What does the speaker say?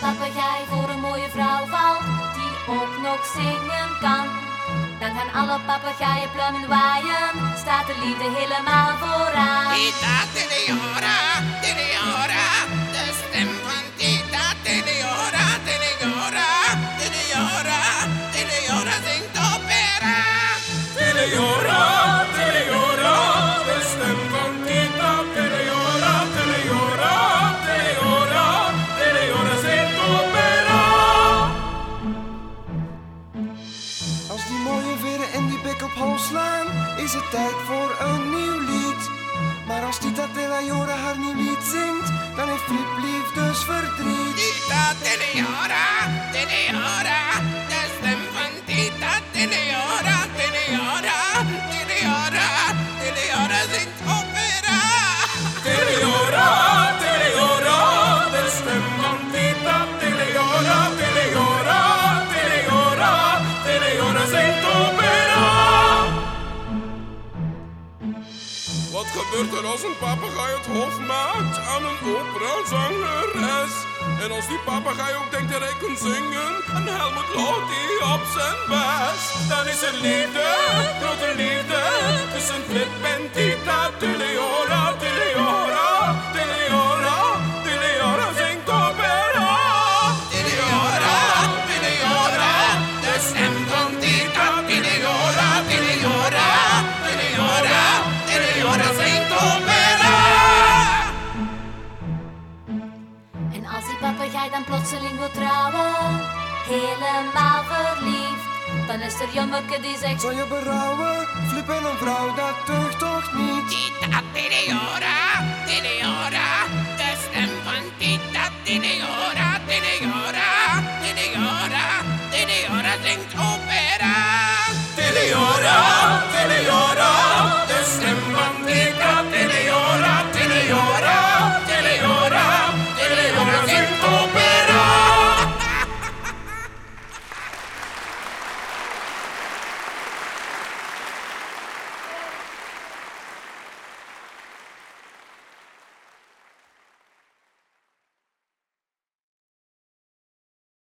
papegaai voor een mooie vrouw valt, die ook nog zingen kan. Dan gaan alle papegaaien plummen waaien, staat de liefde helemaal vooraan. Is het tijd voor een nieuw lied. Maar als Tita Teleora haar nieuw lied zingt, dan heeft Flip liefdesverdriet. Tita Teleora, Teleora, de stem Wat gebeurt er als een papegaai het hof maakt aan een operazangeres? En als die papegaai ook denkt dat hij kan zingen, en Helmut loopt die op zijn best. Dan is er liefde, grote liefde, tussen Flip Als die papegaai dan plotseling wil trouwen, helemaal verliefd, dan is er jommeke die zegt: Zal je berouwen? Flippen een vrouw, dat toch toch niet? Tita tiniora, tiniora, de stem van Tita Tiniora Tiniora Tiniora Tiniora zingt opera.